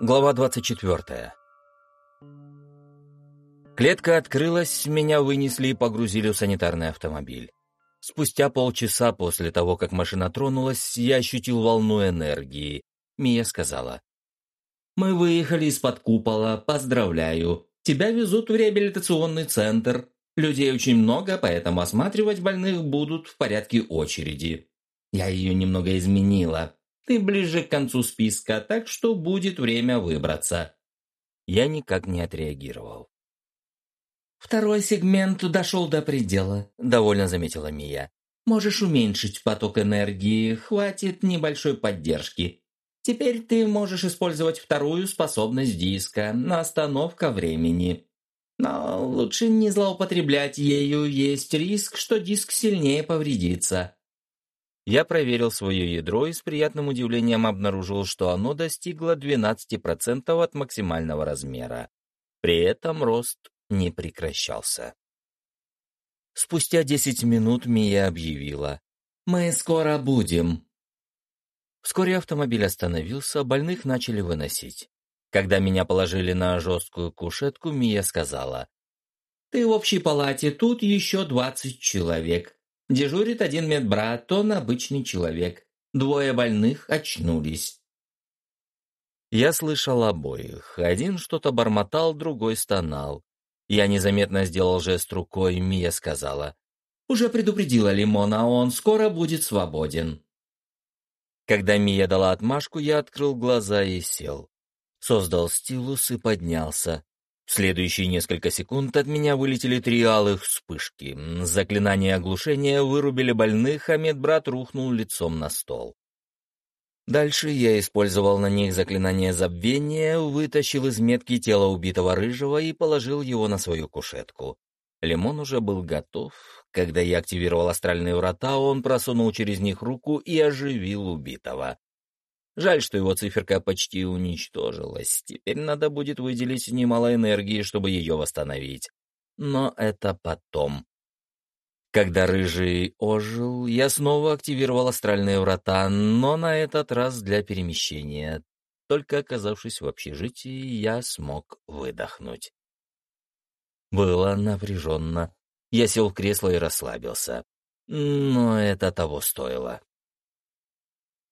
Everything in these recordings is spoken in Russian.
Глава 24. Клетка открылась, меня вынесли и погрузили в санитарный автомобиль. Спустя полчаса после того, как машина тронулась, я ощутил волну энергии. Мия сказала. «Мы выехали из-под купола, поздравляю. Тебя везут в реабилитационный центр. Людей очень много, поэтому осматривать больных будут в порядке очереди. Я ее немного изменила. Ты ближе к концу списка, так что будет время выбраться». Я никак не отреагировал. «Второй сегмент дошел до предела», — довольно заметила Мия. «Можешь уменьшить поток энергии, хватит небольшой поддержки. Теперь ты можешь использовать вторую способность диска на остановка времени. Но лучше не злоупотреблять ею, есть риск, что диск сильнее повредится. Я проверил свое ядро и с приятным удивлением обнаружил, что оно достигло 12% от максимального размера. При этом рост не прекращался. Спустя 10 минут Мия объявила. «Мы скоро будем». Вскоре автомобиль остановился, больных начали выносить. Когда меня положили на жесткую кушетку, Мия сказала. «Ты в общей палате, тут еще двадцать человек. Дежурит один медбрат, он обычный человек. Двое больных очнулись. Я слышал обоих. Один что-то бормотал, другой стонал. Я незаметно сделал жест рукой, Мия сказала. «Уже предупредила Лимона, он скоро будет свободен». Когда Мия дала отмашку, я открыл глаза и сел. Создал стилус и поднялся. В следующие несколько секунд от меня вылетели три алых вспышки. Заклинание оглушения вырубили больных, а медбрат рухнул лицом на стол. Дальше я использовал на них заклинание забвения, вытащил из метки тело убитого рыжего и положил его на свою кушетку. Лимон уже был готов. Когда я активировал астральные врата, он просунул через них руку и оживил убитого. Жаль, что его циферка почти уничтожилась. Теперь надо будет выделить немало энергии, чтобы ее восстановить. Но это потом. Когда Рыжий ожил, я снова активировал астральные врата, но на этот раз для перемещения. Только оказавшись в общежитии, я смог выдохнуть. Было напряженно. Я сел в кресло и расслабился. Но это того стоило.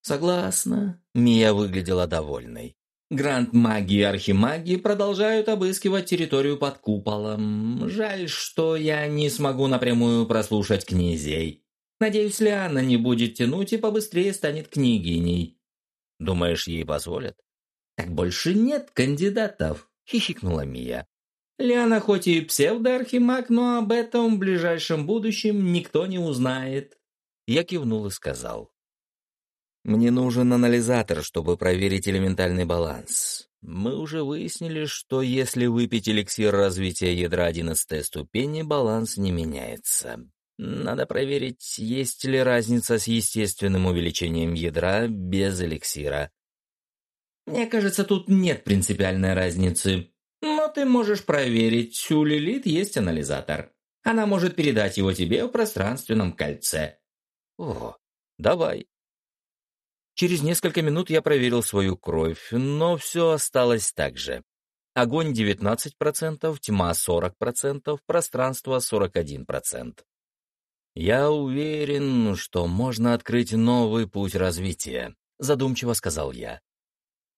«Согласна». Мия выглядела довольной. Гранд-маги и архимаги продолжают обыскивать территорию под куполом. Жаль, что я не смогу напрямую прослушать князей. Надеюсь, Лиана не будет тянуть и побыстрее станет княгиней. Думаешь, ей позволят? Так больше нет кандидатов, хихикнула Мия. Лиана хоть и псевдоархимаг, но об этом в ближайшем будущем никто не узнает. Я кивнул и сказал. Мне нужен анализатор, чтобы проверить элементальный баланс. Мы уже выяснили, что если выпить эликсир развития ядра 11 ступени, баланс не меняется. Надо проверить, есть ли разница с естественным увеличением ядра без эликсира. Мне кажется, тут нет принципиальной разницы. Но ты можешь проверить, у Лилит есть анализатор. Она может передать его тебе в пространственном кольце. О, давай. Через несколько минут я проверил свою кровь, но все осталось так же. Огонь 19%, тьма 40%, пространство 41%. «Я уверен, что можно открыть новый путь развития», — задумчиво сказал я.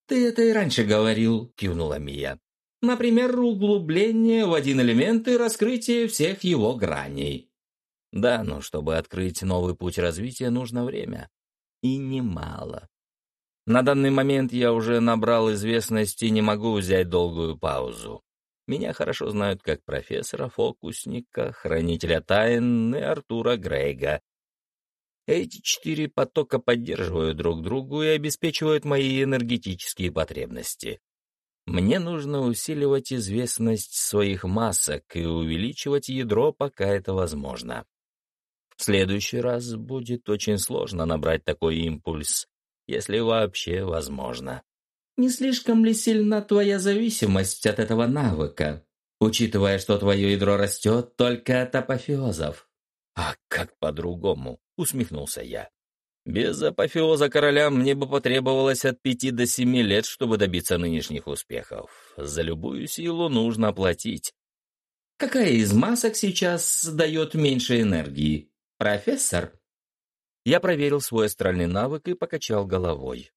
«Ты это и раньше говорил», — кивнула Мия. «Например, углубление в один элемент и раскрытие всех его граней». «Да, но чтобы открыть новый путь развития, нужно время и немало. На данный момент я уже набрал известность и не могу взять долгую паузу. Меня хорошо знают как профессора, фокусника, хранителя тайн и Артура Грейга. Эти четыре потока поддерживают друг другу и обеспечивают мои энергетические потребности. Мне нужно усиливать известность своих масок и увеличивать ядро, пока это возможно. В следующий раз будет очень сложно набрать такой импульс, если вообще возможно. Не слишком ли сильна твоя зависимость от этого навыка, учитывая, что твое ядро растет только от апофеозов? А как по-другому? Усмехнулся я. Без апофеоза короля мне бы потребовалось от пяти до семи лет, чтобы добиться нынешних успехов. За любую силу нужно платить. Какая из масок сейчас дает меньше энергии? Профессор? Я проверил свой астральный навык и покачал головой.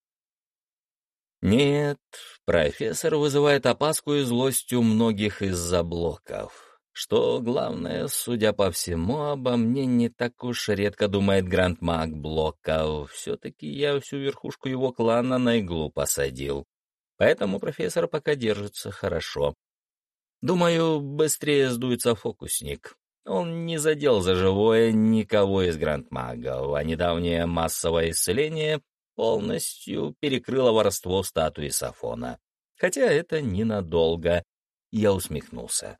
Нет, профессор вызывает опаску и злость у многих из-за блоков. Что главное, судя по всему, обо мне не так уж редко думает Гранд-маг Блоков. Все-таки я всю верхушку его клана на иглу посадил. Поэтому профессор пока держится хорошо. Думаю, быстрее сдуется фокусник. Он не задел за живое никого из грандмагов, а недавнее массовое исцеление полностью перекрыло воровство статуи Сафона. Хотя это ненадолго. Я усмехнулся.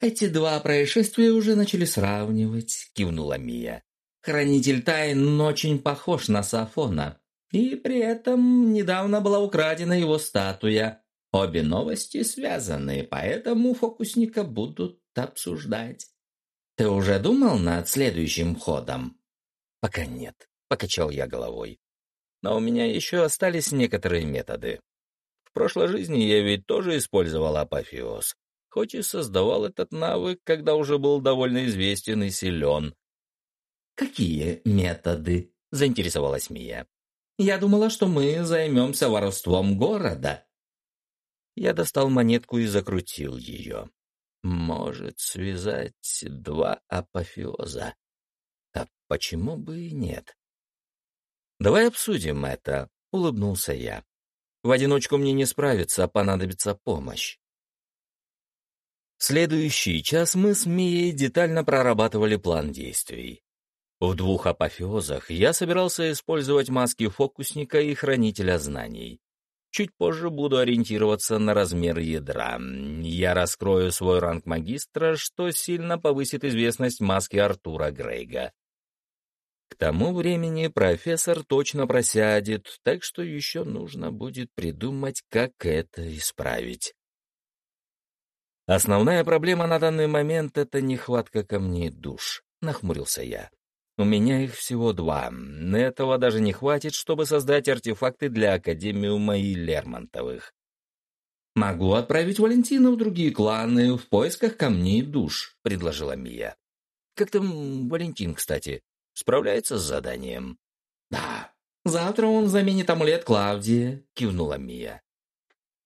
«Эти два происшествия уже начали сравнивать», — кивнула Мия. «Хранитель тайн очень похож на Сафона, и при этом недавно была украдена его статуя. Обе новости связаны, поэтому фокусника будут обсуждать. Ты уже думал над следующим ходом? Пока нет, покачал я головой. Но у меня еще остались некоторые методы. В прошлой жизни я ведь тоже использовал апофеоз, хоть и создавал этот навык, когда уже был довольно известен и силен. «Какие методы?» — заинтересовалась Мия. «Я думала, что мы займемся воровством города». Я достал монетку и закрутил ее может связать два апофеоза. А почему бы и нет? «Давай обсудим это», — улыбнулся я. «В одиночку мне не справиться, а понадобится помощь». следующий час мы с Мией детально прорабатывали план действий. В двух апофеозах я собирался использовать маски фокусника и хранителя знаний. Чуть позже буду ориентироваться на размер ядра. Я раскрою свой ранг магистра, что сильно повысит известность маски Артура Грейга. К тому времени профессор точно просядет, так что еще нужно будет придумать, как это исправить. Основная проблема на данный момент — это нехватка камней душ, — нахмурился я. У меня их всего два. Этого даже не хватит, чтобы создать артефакты для Академиума и Лермонтовых. «Могу отправить Валентина в другие кланы в поисках камней душ», — предложила Мия. «Как там Валентин, кстати? Справляется с заданием?» «Да. Завтра он заменит амулет Клавдии», — кивнула Мия.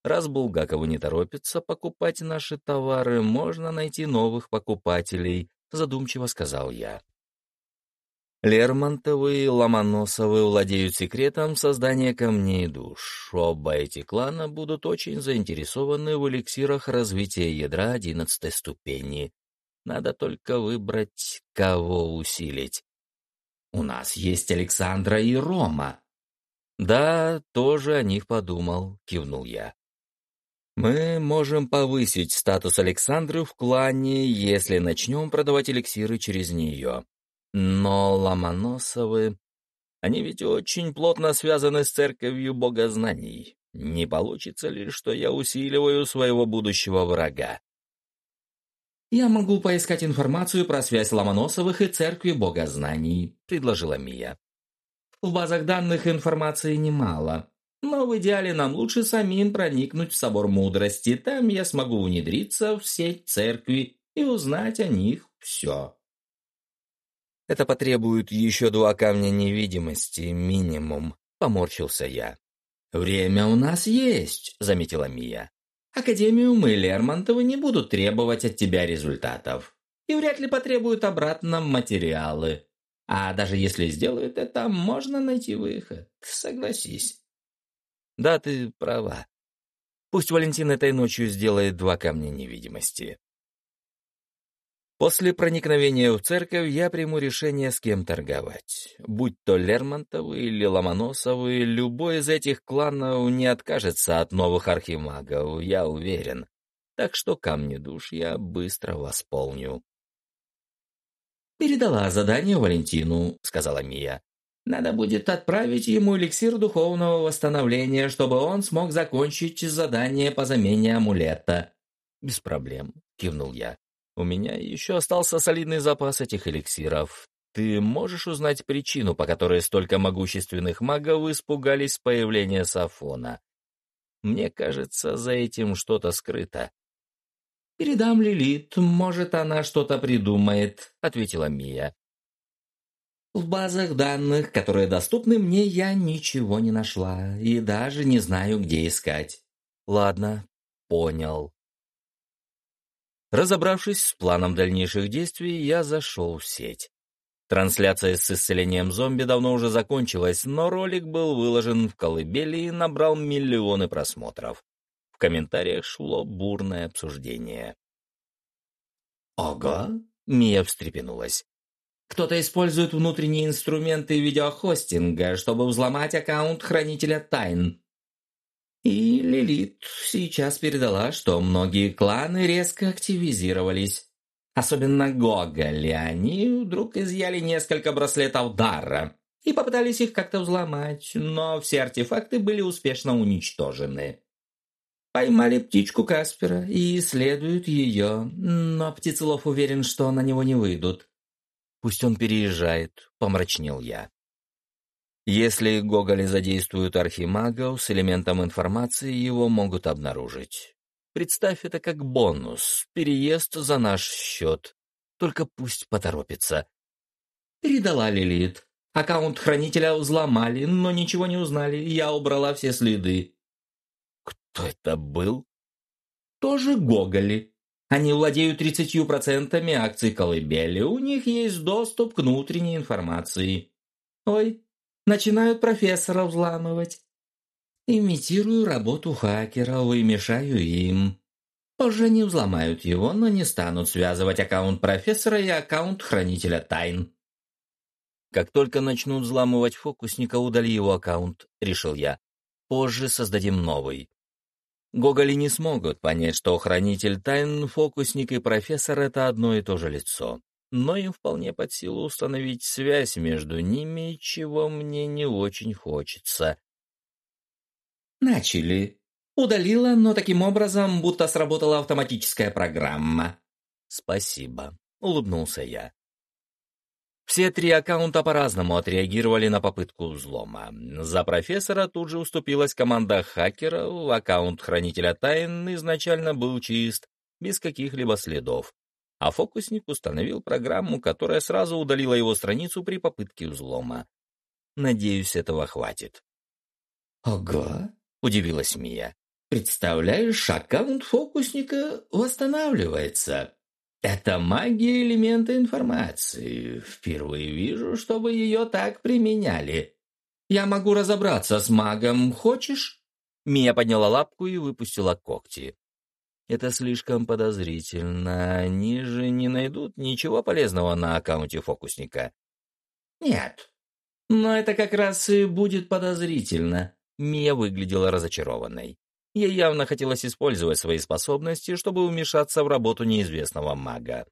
Раз Булгакову не торопится покупать наши товары, можно найти новых покупателей, задумчиво сказал я. Лермонтовы и Ломоносовы владеют секретом создания камней душ. Оба эти клана будут очень заинтересованы в эликсирах развития ядра одиннадцатой ступени. Надо только выбрать, кого усилить. «У нас есть Александра и Рома». «Да, тоже о них подумал», — кивнул я. «Мы можем повысить статус Александры в клане, если начнем продавать эликсиры через нее. Но Ломоносовы... Они ведь очень плотно связаны с церковью богознаний. Не получится ли, что я усиливаю своего будущего врага? «Я могу поискать информацию про связь Ломоносовых и церкви богознаний», — предложила Мия. «В базах данных информации немало, но в идеале нам лучше самим проникнуть в собор мудрости. Там я смогу внедриться в сеть церкви и узнать о них все». Это потребует еще два камня невидимости, минимум», — поморщился я. «Время у нас есть», — заметила Мия. «Академиум и Лермонтовы не будут требовать от тебя результатов. И вряд ли потребуют обратно материалы. А даже если сделают это, можно найти выход. Согласись». «Да, ты права. Пусть Валентин этой ночью сделает два камня невидимости. После проникновения в церковь я приму решение, с кем торговать. Будь то Лермонтовы или Ломоносовы, любой из этих кланов не откажется от новых архимагов, я уверен. Так что камни душ я быстро восполню. «Передала задание Валентину», — сказала Мия. «Надо будет отправить ему эликсир духовного восстановления, чтобы он смог закончить задание по замене амулета». «Без проблем», — кивнул я. У меня еще остался солидный запас этих эликсиров, ты можешь узнать причину, по которой столько могущественных магов испугались появления Сафона? Мне кажется, за этим что-то скрыто. «Передам Лилит, может, она что-то придумает», — ответила Мия. В базах данных, которые доступны мне, я ничего не нашла и даже не знаю, где искать. Ладно, понял. Разобравшись с планом дальнейших действий, я зашел в сеть. Трансляция с исцелением зомби давно уже закончилась, но ролик был выложен в колыбели и набрал миллионы просмотров. В комментариях шло бурное обсуждение. «Ого!» — Мия встрепенулась. Кто-то использует внутренние инструменты видеохостинга, чтобы взломать аккаунт хранителя тайн. И Лилит сейчас передала, что многие кланы резко активизировались. Особенно Гоголи. Они вдруг изъяли несколько браслетов Дара и попытались их как-то взломать, но все артефакты были успешно уничтожены. Поймали птичку Каспера и исследуют ее, но Птицелов уверен, что на него не выйдут. Пусть он переезжает, помрачнел я. Если Гоголи задействуют архимагов, с элементом информации его могут обнаружить. Представь это как бонус, переезд за наш счет. Только пусть поторопится. Передала Лилит. Аккаунт хранителя взломали, но ничего не узнали. Я убрала все следы. Кто это был? Тоже Гоголи. Они владеют 30% акций колыбели, у них есть доступ к внутренней информации. Ой, начинают профессора взламывать. Имитирую работу хакеров и мешаю им. Позже не взломают его, но не станут связывать аккаунт профессора и аккаунт хранителя тайн. Как только начнут взламывать фокусника, удали его аккаунт, решил я. Позже создадим новый. Гоголи не смогут понять, что хранитель тайн, фокусник и профессор — это одно и то же лицо. Но им вполне под силу установить связь между ними, чего мне не очень хочется. Начали. Удалила, но таким образом, будто сработала автоматическая программа. Спасибо, улыбнулся я. Все три аккаунта по-разному отреагировали на попытку взлома. За профессора тут же уступилась команда хакеров, аккаунт хранителя тайн изначально был чист, без каких-либо следов, а фокусник установил программу, которая сразу удалила его страницу при попытке взлома. Надеюсь, этого хватит. «Ого!» — удивилась Мия. «Представляешь, аккаунт фокусника восстанавливается. Это магия элемента информации. Впервые вижу, чтобы ее так применяли. Я могу разобраться с магом. Хочешь?» Мия подняла лапку и выпустила когти. «Это слишком подозрительно. Они же не найдут ничего полезного на аккаунте фокусника». «Нет. Но это как раз и будет подозрительно». Мия выглядела разочарованной. Ей явно хотелось использовать свои способности, чтобы вмешаться в работу неизвестного мага.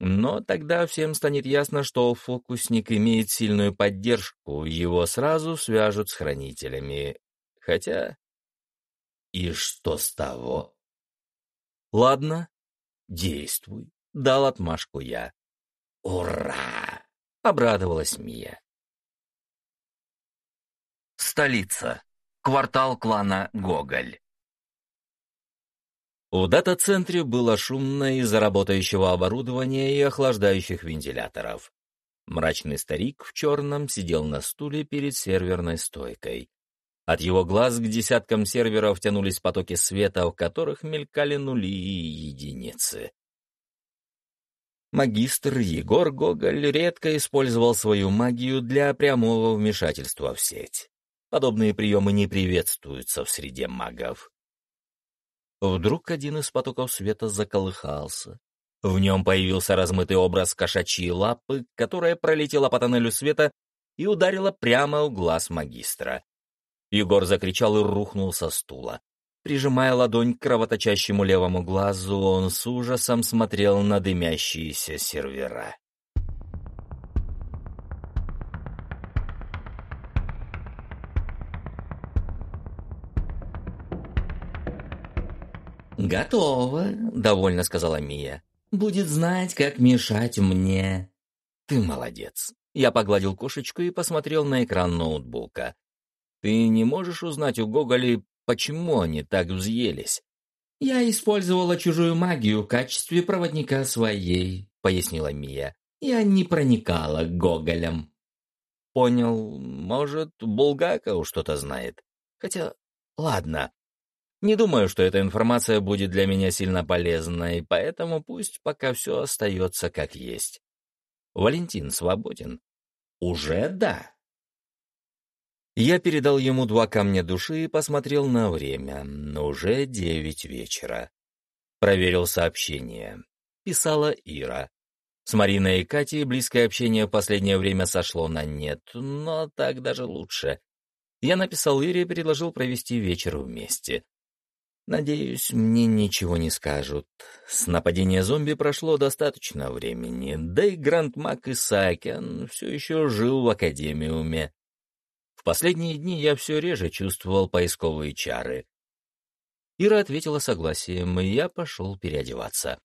Но тогда всем станет ясно, что фокусник имеет сильную поддержку, его сразу свяжут с хранителями. Хотя... И что с того? Ладно, действуй, дал отмашку я. Ура! Обрадовалась Мия. Столица. Квартал клана Гоголь. В дата-центре было шумно из-за работающего оборудования и охлаждающих вентиляторов. Мрачный старик в черном сидел на стуле перед серверной стойкой. От его глаз к десяткам серверов тянулись потоки света, в которых мелькали нули и единицы. Магистр Егор Гоголь редко использовал свою магию для прямого вмешательства в сеть. Подобные приемы не приветствуются в среде магов. Вдруг один из потоков света заколыхался. В нем появился размытый образ кошачьей лапы, которая пролетела по тоннелю света и ударила прямо в глаз магистра. Егор закричал и рухнул со стула. Прижимая ладонь к кровоточащему левому глазу, он с ужасом смотрел на дымящиеся сервера. «Готово», — довольно сказала Мия. «Будет знать, как мешать мне». Ты молодец. Я погладил кошечку и посмотрел на экран ноутбука. Ты не можешь узнать у Гоголи, почему они так взъелись? «Я использовала чужую магию в качестве проводника своей», — пояснила Мия. «Я не проникала к Гоголям». «Понял. Может, Булгаков что-то знает. Хотя, ладно. Не думаю, что эта информация будет для меня сильно полезной, поэтому пусть пока все остается как есть. Валентин свободен?» «Уже да», я передал ему два камня души и посмотрел на время. Уже девять вечера. Проверил сообщение. Писала Ира. С Мариной и Катей близкое общение в последнее время сошло на нет, но так даже лучше. Я написал Ире и предложил провести вечер вместе. Надеюсь, мне ничего не скажут. С нападения зомби прошло достаточно времени, да и Гранд Мак Исаакян все еще жил в Академиуме последние дни я все реже чувствовал поисковые чары. Ира ответила согласием, и я пошел переодеваться.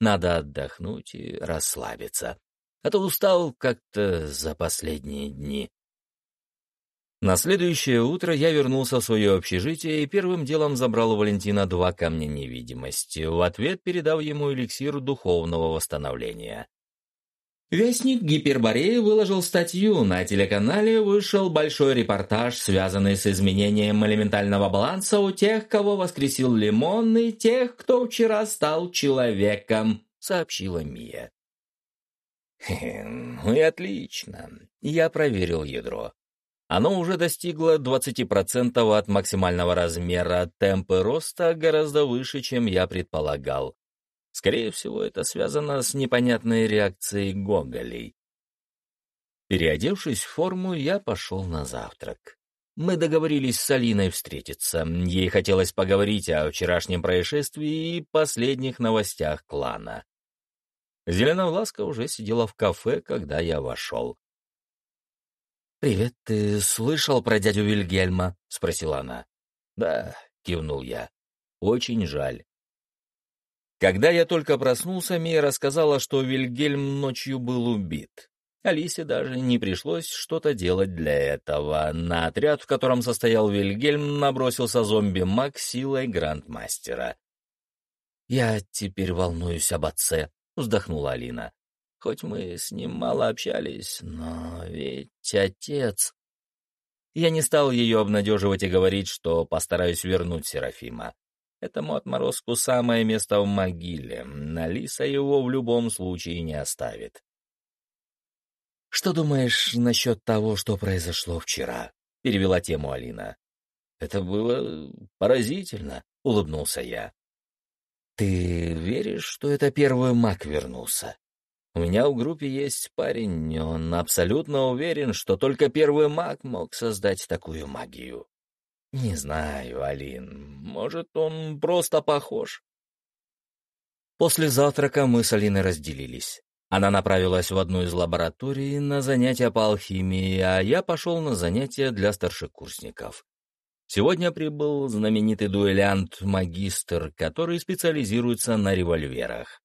Надо отдохнуть и расслабиться. А то устал как-то за последние дни. На следующее утро я вернулся в свое общежитие и первым делом забрал у Валентина два камня невидимости, в ответ передав ему эликсир духовного восстановления. Вестник Гипербореи выложил статью, на телеканале вышел большой репортаж, связанный с изменением элементального баланса у тех, кого воскресил Лимон, и тех, кто вчера стал человеком, сообщила Мия. Ну и отлично. Я проверил ядро. Оно уже достигло 20% от максимального размера, темпы роста гораздо выше, чем я предполагал. Скорее всего, это связано с непонятной реакцией Гоголей. Переодевшись в форму, я пошел на завтрак. Мы договорились с Алиной встретиться. Ей хотелось поговорить о вчерашнем происшествии и последних новостях клана. Зеленовласка уже сидела в кафе, когда я вошел. «Привет, ты слышал про дядю Вильгельма?» — спросила она. «Да», — кивнул я. «Очень жаль. Когда я только проснулся, Мия рассказала, что Вильгельм ночью был убит. Алисе даже не пришлось что-то делать для этого. На отряд, в котором состоял Вильгельм, набросился зомби-маг силой грандмастера. «Я теперь волнуюсь об отце», — вздохнула Алина. «Хоть мы с ним мало общались, но ведь отец...» Я не стал ее обнадеживать и говорить, что постараюсь вернуть Серафима. Этому отморозку самое место в могиле. Алиса его в любом случае не оставит. «Что думаешь насчет того, что произошло вчера?» — перевела тему Алина. «Это было поразительно», — улыбнулся я. «Ты веришь, что это первый маг вернулся?» У меня в группе есть парень, он абсолютно уверен, что только первый маг мог создать такую магию. «Не знаю, Алин. Может, он просто похож?» После завтрака мы с Алиной разделились. Она направилась в одну из лабораторий на занятия по алхимии, а я пошел на занятия для старшекурсников. Сегодня прибыл знаменитый дуэлянт-магистр, который специализируется на револьверах.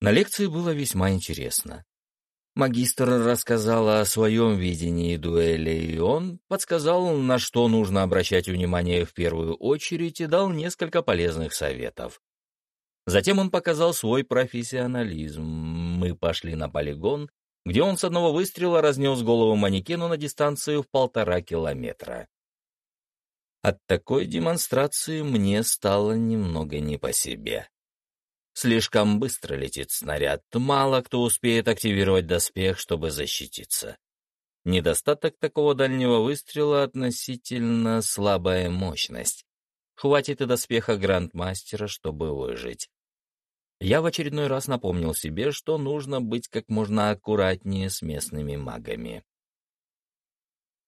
На лекции было весьма интересно. Магистр рассказал о своем видении дуэли, и он подсказал, на что нужно обращать внимание в первую очередь, и дал несколько полезных советов. Затем он показал свой профессионализм. Мы пошли на полигон, где он с одного выстрела разнес голову манекену на дистанцию в полтора километра. От такой демонстрации мне стало немного не по себе. Слишком быстро летит снаряд, мало кто успеет активировать доспех, чтобы защититься. Недостаток такого дальнего выстрела относительно слабая мощность. Хватит и доспеха Грандмастера, чтобы выжить. Я в очередной раз напомнил себе, что нужно быть как можно аккуратнее с местными магами.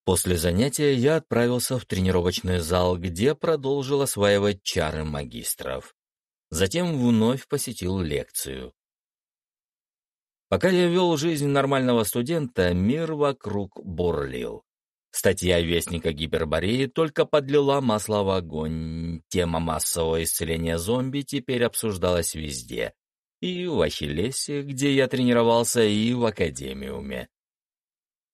После занятия я отправился в тренировочный зал, где продолжил осваивать чары магистров. Затем вновь посетил лекцию. Пока я вел жизнь нормального студента, мир вокруг бурлил. Статья Вестника Гипербореи только подлила масло в огонь. Тема массового исцеления зомби теперь обсуждалась везде. И в Ахиллесе, где я тренировался, и в академиуме.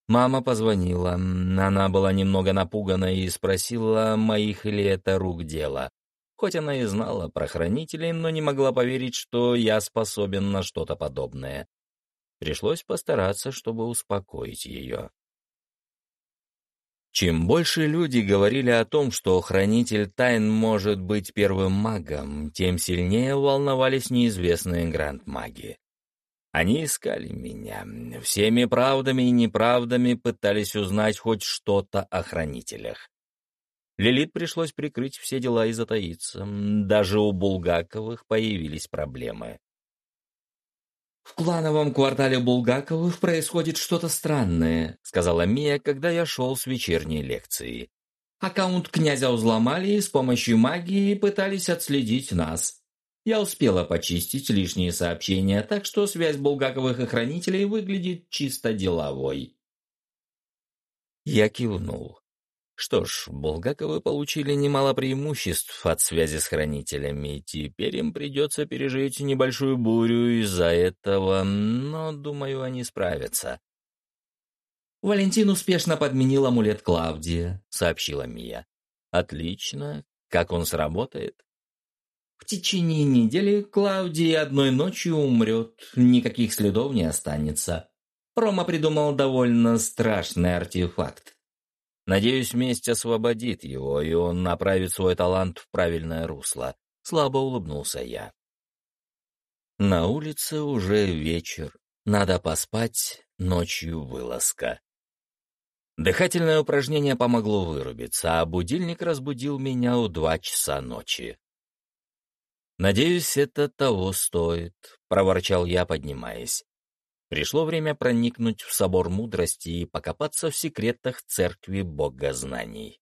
Мама позвонила. Она была немного напугана и спросила, моих ли это рук дело. Хоть она и знала про хранителей, но не могла поверить, что я способен на что-то подобное. Пришлось постараться, чтобы успокоить ее. Чем больше люди говорили о том, что Хранитель Тайн может быть первым магом, тем сильнее волновались неизвестные гранд-маги. Они искали меня, всеми правдами и неправдами пытались узнать хоть что-то о Хранителях. Лилит пришлось прикрыть все дела и затаиться. Даже у Булгаковых появились проблемы. «В клановом квартале Булгаковых происходит что-то странное», сказала Мия, когда я шел с вечерней лекции. «Аккаунт князя взломали и с помощью магии пытались отследить нас. Я успела почистить лишние сообщения, так что связь Булгаковых и Хранителей выглядит чисто деловой». Я кивнул. Что ж, Булгаковы получили немало преимуществ от связи с хранителями, теперь им придется пережить небольшую бурю из-за этого, но, думаю, они справятся. «Валентин успешно подменил амулет Клавдия», — сообщила Мия. «Отлично. Как он сработает?» «В течение недели Клавдий одной ночью умрет, никаких следов не останется. Рома придумал довольно страшный артефакт. Надеюсь, месть освободит его, и он направит свой талант в правильное русло. Слабо улыбнулся я. На улице уже вечер. Надо поспать, ночью вылазка. Дыхательное упражнение помогло вырубиться, а будильник разбудил меня у два часа ночи. «Надеюсь, это того стоит», — проворчал я, поднимаясь. Пришло время проникнуть в собор мудрости и покопаться в секретах церкви богознаний.